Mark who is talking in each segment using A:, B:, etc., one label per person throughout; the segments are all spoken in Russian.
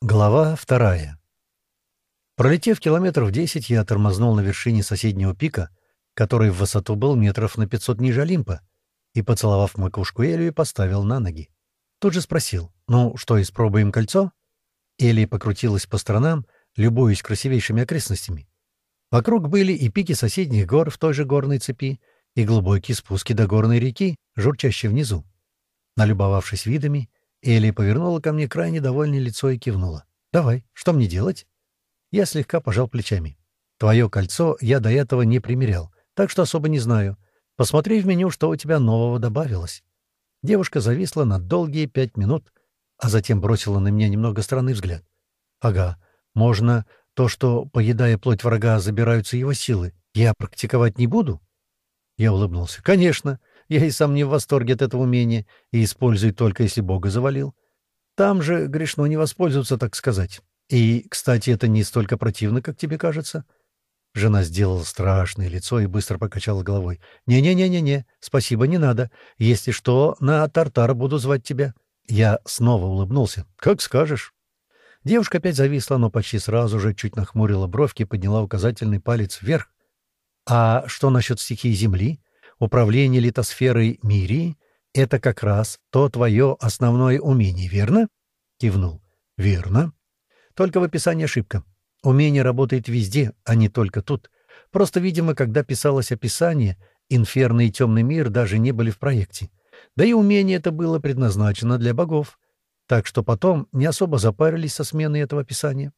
A: Глава вторая. Пролетев километров десять, я тормознул на вершине соседнего пика, который в высоту был метров на пятьсот ниже Олимпа, и, поцеловав макушку Элию, поставил на ноги. Тут же спросил, «Ну что, испробуем кольцо?» Элия покрутилась по сторонам, любуясь красивейшими окрестностями. Вокруг были и пики соседних гор в той же горной цепи, и глубокие спуски до горной реки, журчащей внизу. Налюбовавшись видами, Элли повернула ко мне крайне довольное лицо и кивнула. «Давай, что мне делать?» Я слегка пожал плечами. «Твое кольцо я до этого не примерял, так что особо не знаю. Посмотри в меню, что у тебя нового добавилось». Девушка зависла на долгие пять минут, а затем бросила на меня немного странный взгляд. «Ага, можно то, что, поедая плоть врага, забираются его силы, я практиковать не буду?» Я улыбнулся. «Конечно. Я и сам не в восторге от этого умения и использую только, если Бога завалил. Там же грешно не воспользоваться, так сказать. И, кстати, это не столько противно, как тебе кажется». Жена сделала страшное лицо и быстро покачала головой. «Не-не-не-не-не, спасибо, не надо. Если что, на Тартар буду звать тебя». Я снова улыбнулся. «Как скажешь». Девушка опять зависла, но почти сразу же чуть нахмурила бровки и подняла указательный палец вверх. «А что насчет стихии Земли? Управление литосферой Мирии — это как раз то твое основное умение, верно?» Кивнул. «Верно. Только в описании ошибка. Умение работает везде, а не только тут. Просто, видимо, когда писалось описание, инферно и темный мир даже не были в проекте. Да и умение это было предназначено для богов. Так что потом не особо запарились со сменой этого описания.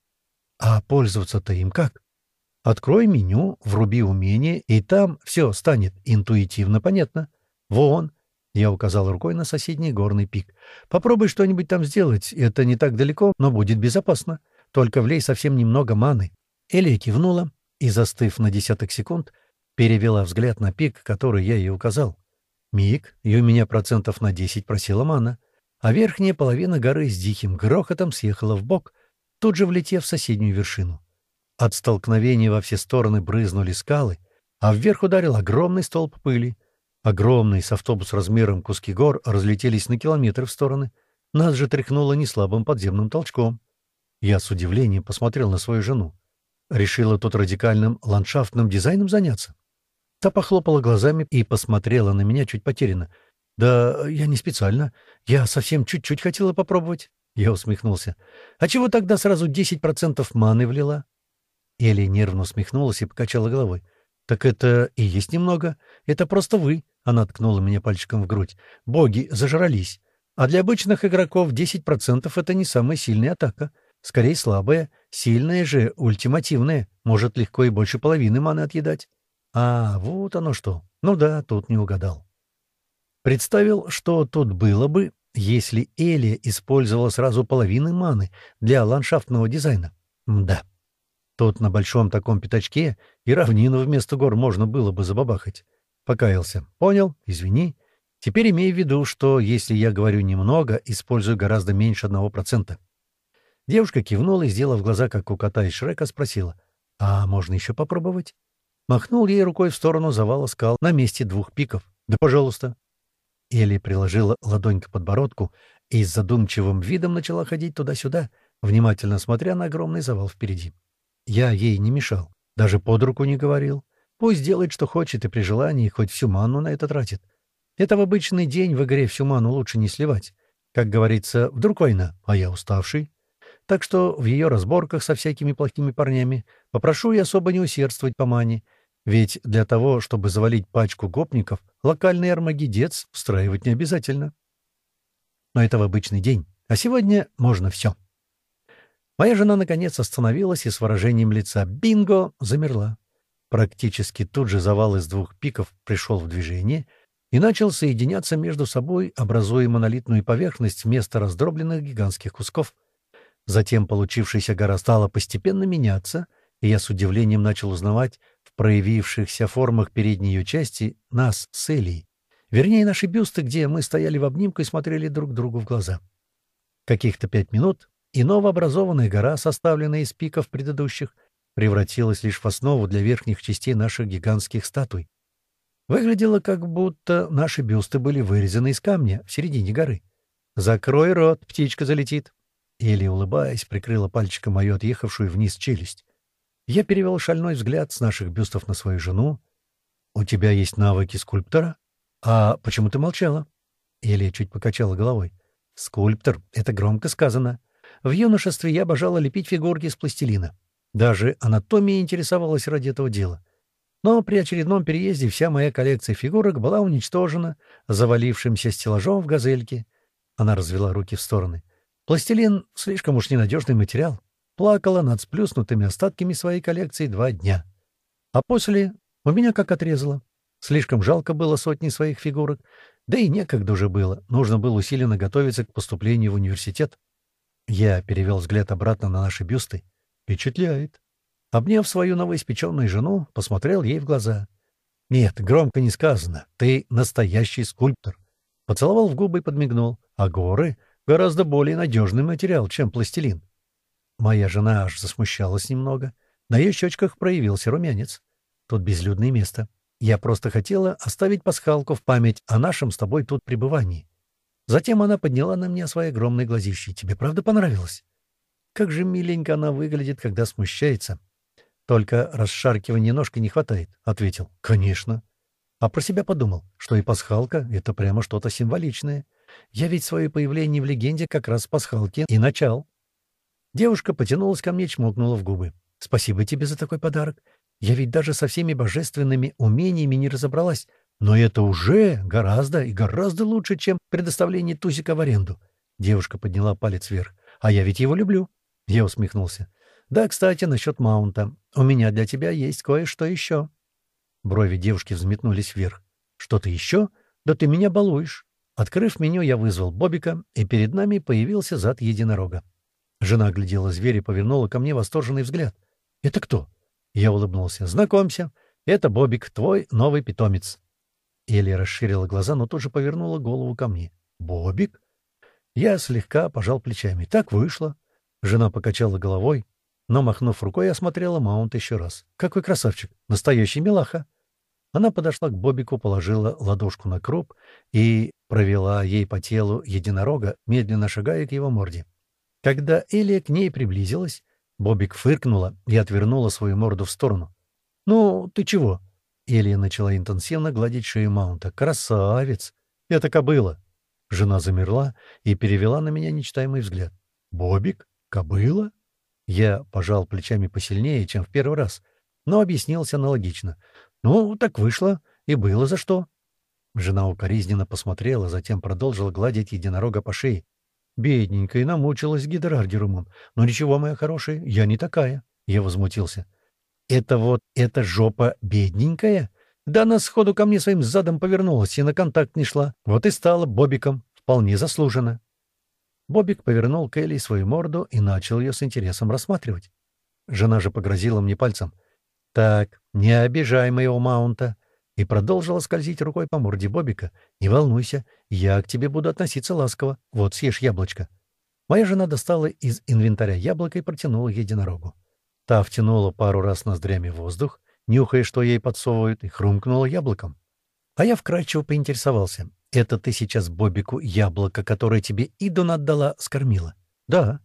A: А пользоваться-то им как? Открой меню, вруби умение, и там все станет интуитивно понятно. Вон, я указал рукой на соседний горный пик. Попробуй что-нибудь там сделать. Это не так далеко, но будет безопасно. Только влей совсем немного маны. Элия кивнула и, застыв на десяток секунд, перевела взгляд на пик, который я ей указал. Миг, и у меня процентов на десять просила мана, а верхняя половина горы с диким грохотом съехала в бок, тут же влетев в соседнюю вершину. От столкновения во все стороны брызнули скалы, а вверх ударил огромный столб пыли. Огромный с автобус размером куски гор разлетелись на километры в стороны. Нас же тряхнуло неслабым подземным толчком. Я с удивлением посмотрел на свою жену. Решила тут радикальным ландшафтным дизайном заняться. Та похлопала глазами и посмотрела на меня чуть потерянно. «Да я не специально. Я совсем чуть-чуть хотела попробовать». Я усмехнулся. «А чего тогда сразу 10% маны влила?» Элли нервно усмехнулась и покачала головой. «Так это и есть немного. Это просто вы», — она ткнула меня пальчиком в грудь. «Боги зажрались. А для обычных игроков 10% — это не самая сильная атака. Скорее слабая. Сильная же, ультимативная. Может легко и больше половины маны отъедать». «А, вот оно что. Ну да, тут не угадал». Представил, что тут было бы, если Элия использовала сразу половину маны для ландшафтного дизайна. Да. Тут на большом таком пятачке и равнину вместо гор можно было бы забабахать. Покаялся. Понял, извини. Теперь имей в виду, что если я говорю немного, использую гораздо меньше одного процента. Девушка кивнула и, сделав глаза, как у кота из Шрека, спросила. «А можно еще попробовать?» Махнул ей рукой в сторону завала скал на месте двух пиков. «Да, пожалуйста». Элли приложила ладонь к подбородку и с задумчивым видом начала ходить туда-сюда, внимательно смотря на огромный завал впереди. Я ей не мешал, даже под руку не говорил. Пусть делает, что хочет, и при желании хоть всю ману на это тратит. Это в обычный день в игре всю ману лучше не сливать. Как говорится, вдруг война, а я уставший. Так что в ее разборках со всякими плохими парнями попрошу я особо не усердствовать по мане, ведь для того, чтобы завалить пачку гопников, локальный армагедец встраивать не обязательно. Но это в обычный день, а сегодня можно все. Моя жена, наконец, остановилась и с выражением лица «Бинго!» замерла. Практически тут же завал из двух пиков пришел в движение и начал соединяться между собой, образуя монолитную поверхность вместо раздробленных гигантских кусков. Затем получившаяся гора стала постепенно меняться, и я с удивлением начал узнавать в проявившихся формах передней ее части нас с Элией. Вернее, наши бюсты, где мы стояли в обнимку и смотрели друг другу в глаза. Каких-то пять минут и новообразованная гора, составленная из пиков предыдущих, превратилась лишь в основу для верхних частей наших гигантских статуй. Выглядело, как будто наши бюсты были вырезаны из камня в середине горы. «Закрой рот, птичка залетит!» Или, улыбаясь, прикрыла пальчиком мою отъехавшую вниз челюсть. Я перевел шальной взгляд с наших бюстов на свою жену. «У тебя есть навыки скульптора? А почему ты молчала?» Элия чуть покачала головой. «Скульптор — это громко сказано. В юношестве я обожала лепить фигурки из пластилина. Даже анатомией интересовалась ради этого дела. Но при очередном переезде вся моя коллекция фигурок была уничтожена завалившимся стеллажом в газельке. Она развела руки в стороны. Пластилин — слишком уж ненадежный материал. Плакала над сплюснутыми остатками своей коллекции два дня. А после у меня как отрезало. Слишком жалко было сотни своих фигурок, да и некогда уже было. Нужно было усиленно готовиться к поступлению в университет. Я перевел взгляд обратно на наши бюсты. Впечатляет. Обняв свою новоиспеченную жену, посмотрел ей в глаза. «Нет, громко не сказано. Ты настоящий скульптор». Поцеловал в губы и подмигнул. «А горы — гораздо более надежный материал, чем пластилин». Моя жена аж засмущалась немного. На ее щечках проявился румянец. Тут безлюдное место. Я просто хотела оставить пасхалку в память о нашем с тобой тут пребывании. Затем она подняла на меня свои огромные глазищи. «Тебе правда понравилось?» Как же миленько она выглядит, когда смущается. Только расшаркивания ножкой не хватает, — ответил. Конечно. А про себя подумал, что и пасхалка — это прямо что-то символичное. Я ведь свое появление в легенде как раз с пасхалки и начал. Девушка потянулась ко мне, чмокнула в губы. «Спасибо тебе за такой подарок. Я ведь даже со всеми божественными умениями не разобралась. Но это уже гораздо и гораздо лучше, чем предоставление Тусика в аренду». Девушка подняла палец вверх. «А я ведь его люблю». Я усмехнулся. «Да, кстати, насчет маунта. У меня для тебя есть кое-что еще». Брови девушки взметнулись вверх. «Что-то еще? Да ты меня балуешь». Открыв меню, я вызвал Бобика, и перед нами появился зад единорога. Жена глядела зверя и повернула ко мне восторженный взгляд. «Это кто?» Я улыбнулся. «Знакомься. Это Бобик, твой новый питомец». Элли расширила глаза, но тут же повернула голову ко мне. «Бобик?» Я слегка пожал плечами. «Так вышло. Жена покачала головой, но, махнув рукой, осмотрела Маунт еще раз. «Какой красавчик! Настоящий милаха!» Она подошла к Бобику, положила ладошку на круп и провела ей по телу единорога, медленно шагая к его морде. Когда Элия к ней приблизилась, Бобик фыркнула и отвернула свою морду в сторону. «Ну, ты чего?» Элия начала интенсивно гладить шею Маунта. «Красавец! Это кобыла!» Жена замерла и перевела на меня нечитаемый взгляд. «Бобик?» «Кобыла?» Я пожал плечами посильнее, чем в первый раз, но объяснился аналогично. «Ну, так вышло, и было за что». Жена укоризненно посмотрела, затем продолжила гладить единорога по шее. «Бедненькая, намучилась гидраргерумом. Но ничего, моя хорошая, я не такая». Я возмутился. «Это вот эта жопа бедненькая?» Да она сходу ко мне своим задом повернулась и на контакт не шла. Вот и стала бобиком. Вполне заслуженно. Бобик повернул к свою морду и начал ее с интересом рассматривать. Жена же погрозила мне пальцем. «Так, не обижай моего маунта!» И продолжила скользить рукой по морде Бобика. «Не волнуйся, я к тебе буду относиться ласково. Вот, съешь яблочко». Моя жена достала из инвентаря яблоко и протянула единорогу. Та втянула пару раз ноздрями воздух, нюхая, что ей подсовывают, и хрумкнула яблоком. А я вкрадчиво поинтересовался. «Это ты сейчас Бобику яблоко, которое тебе Идун отдала, скормила?» «Да».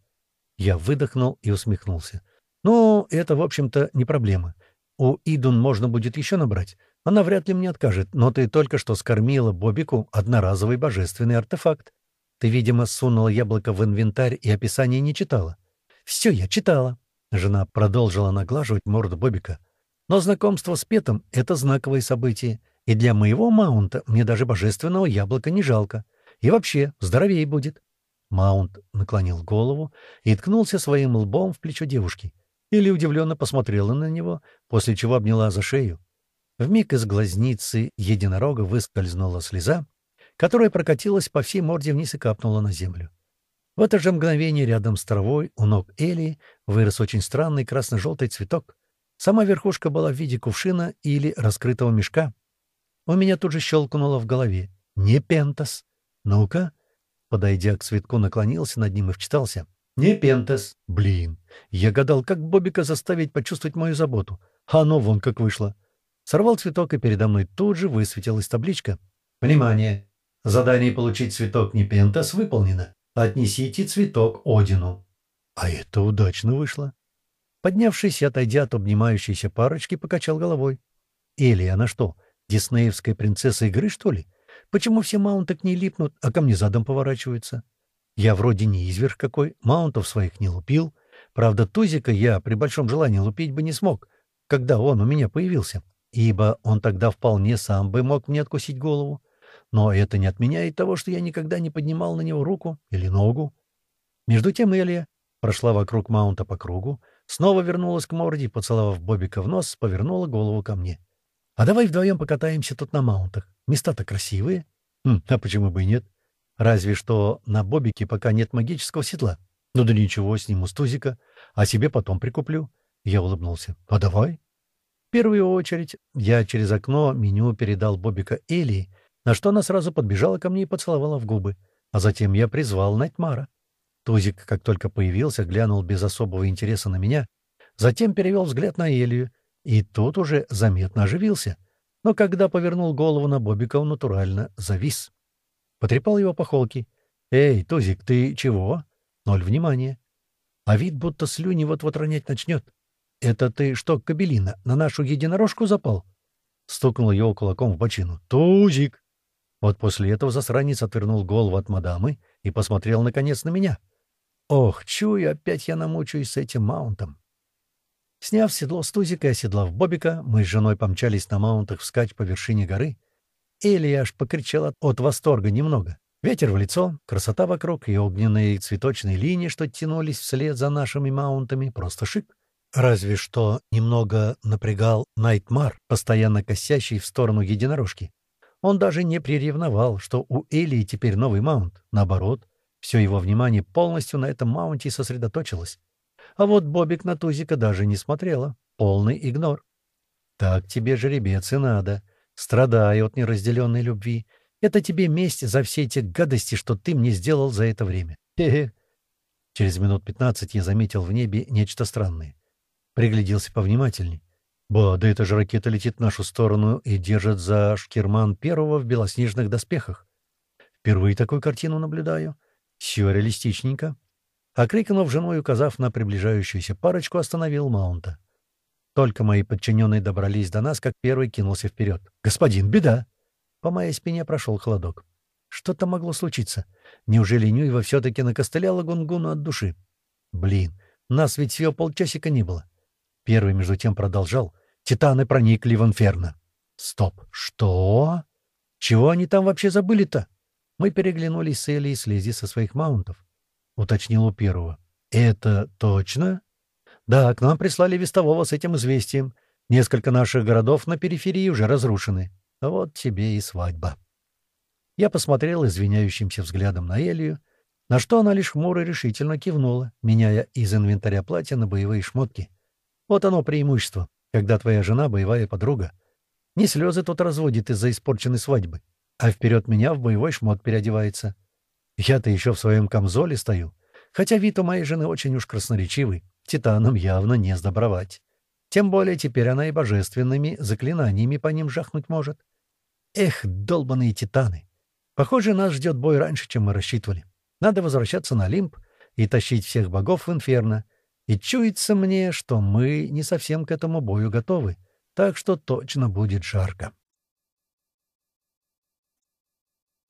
A: Я выдохнул и усмехнулся. «Ну, это, в общем-то, не проблема. У Идун можно будет еще набрать. Она вряд ли мне откажет, но ты только что скормила Бобику одноразовый божественный артефакт. Ты, видимо, сунула яблоко в инвентарь и описание не читала». «Все я читала». Жена продолжила наглаживать морду Бобика. «Но знакомство с Петом — это знаковое событие. И для моего маунта мне даже божественного яблока не жалко. И вообще, здоровее будет. Маунт наклонил голову и ткнулся своим лбом в плечо девушки. Или удивленно посмотрела на него, после чего обняла за шею. Вмиг из глазницы единорога выскользнула слеза, которая прокатилась по всей морде вниз и капнула на землю. В это же мгновение рядом с травой у ног Элии вырос очень странный красно-желтый цветок. Сама верхушка была в виде кувшина или раскрытого мешка, у меня тут же щелкнуло в голове. «Не Пентас. Ну-ка». Подойдя к цветку, наклонился над ним и вчитался. «Не Пентас. Блин. Я гадал, как Бобика заставить почувствовать мою заботу. А оно вон как вышло». Сорвал цветок, и передо мной тут же высветилась табличка. «Внимание! Задание получить цветок Непентас выполнено. Отнесите цветок Одину». А это удачно вышло. Поднявшись и отойдя от обнимающейся парочки, покачал головой. Элли, она что, диснеевская принцесса игры, что ли? Почему все маунты к ней липнут, а ко мне задом поворачиваются? Я вроде не изверг какой, маунтов своих не лупил. Правда, Тузика я при большом желании лупить бы не смог, когда он у меня появился, ибо он тогда вполне сам бы мог мне откусить голову. Но это не отменяет того, что я никогда не поднимал на него руку или ногу. Между тем Элия прошла вокруг маунта по кругу, снова вернулась к морде, поцеловав Бобика в нос, повернула голову ко мне. «А давай вдвоем покатаемся тут на маунтах. Места-то красивые». Хм, «А почему бы и нет? Разве что на Бобике пока нет магического седла. Ну да ничего, сниму с тузика, а себе потом прикуплю». Я улыбнулся. «А давай?» В первую очередь я через окно меню передал Бобика Элии, на что она сразу подбежала ко мне и поцеловала в губы. А затем я призвал Найтмара. Тузик, как только появился, глянул без особого интереса на меня, затем перевел взгляд на Элию, и тот уже заметно оживился. Но когда повернул голову на Бобика, он натурально завис. Потрепал его по холке. «Эй, Тузик, ты чего?» Ноль внимания. А вид, будто слюни вот-вот ронять начнет. «Это ты что, кабелина, на нашу единорожку запал?» Стукнул его кулаком в бочину. «Тузик!» Вот после этого засранец отвернул голову от мадамы и посмотрел, наконец, на меня. Ох, чую, опять я намучаюсь с этим маунтом. Сняв седло с тузика и оседлав Бобика, мы с женой помчались на маунтах вскачь по вершине горы. Элли аж покричала от восторга немного. Ветер в лицо, красота вокруг и огненные цветочные линии, что тянулись вслед за нашими маунтами, просто шик. Разве что немного напрягал Найтмар, постоянно косящий в сторону единорожки. Он даже не приревновал, что у Элии теперь новый маунт. Наоборот, все его внимание полностью на этом маунте сосредоточилось. А вот Бобик на Тузика даже не смотрела. Полный игнор. «Так тебе, жеребец, и надо. Страдай от неразделенной любви. Это тебе месть за все эти гадости, что ты мне сделал за это время. Хе-хе». Через минут пятнадцать я заметил в небе нечто странное. Пригляделся повнимательней. Ба, да эта же ракета летит в нашу сторону и держит за шкирман первого в белоснежных доспехах. Впервые такую картину наблюдаю. Сюрреалистичненько. А крикнув женой, указав на приближающуюся парочку, остановил Маунта. Только мои подчиненные добрались до нас, как первый кинулся вперед. «Господин, беда!» По моей спине прошел холодок. Что-то могло случиться. Неужели Нюева все-таки накостыляла Гунгуну от души? Блин, нас ведь всего полчасика не было. Первый, между тем, продолжал. «Титаны проникли в инферно». «Стоп! Что? Чего они там вообще забыли-то?» Мы переглянулись с Элли и слезли со своих маунтов. Уточнил у первого. «Это точно?» «Да, к нам прислали вестового с этим известием. Несколько наших городов на периферии уже разрушены. Вот тебе и свадьба». Я посмотрел извиняющимся взглядом на Элию, на что она лишь хмуро решительно кивнула, меняя из инвентаря платья на боевые шмотки. Вот оно преимущество, когда твоя жена — боевая подруга. Не слезы тут разводит из-за испорченной свадьбы, а вперед меня в боевой шмот переодевается. Я-то еще в своем камзоле стою, хотя вид у моей жены очень уж красноречивый, титаном явно не сдобровать. Тем более теперь она и божественными заклинаниями по ним жахнуть может. Эх, долбаные титаны! Похоже, нас ждет бой раньше, чем мы рассчитывали. Надо возвращаться на Олимп и тащить всех богов в инферно, и чуется мне, что мы не совсем к этому бою готовы, так что точно будет жарко.